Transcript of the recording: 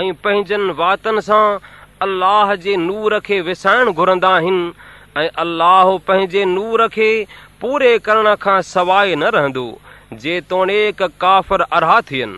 ۽ پنهنجن واتن سان الله جي نور کي وسائڻ گهرندا آهن. ۽ الله پنهنجي نور کي پوري ڪرڻ کان سواءِ نه رهندو جيتوڻيڪ ڪافر ارها ٿين.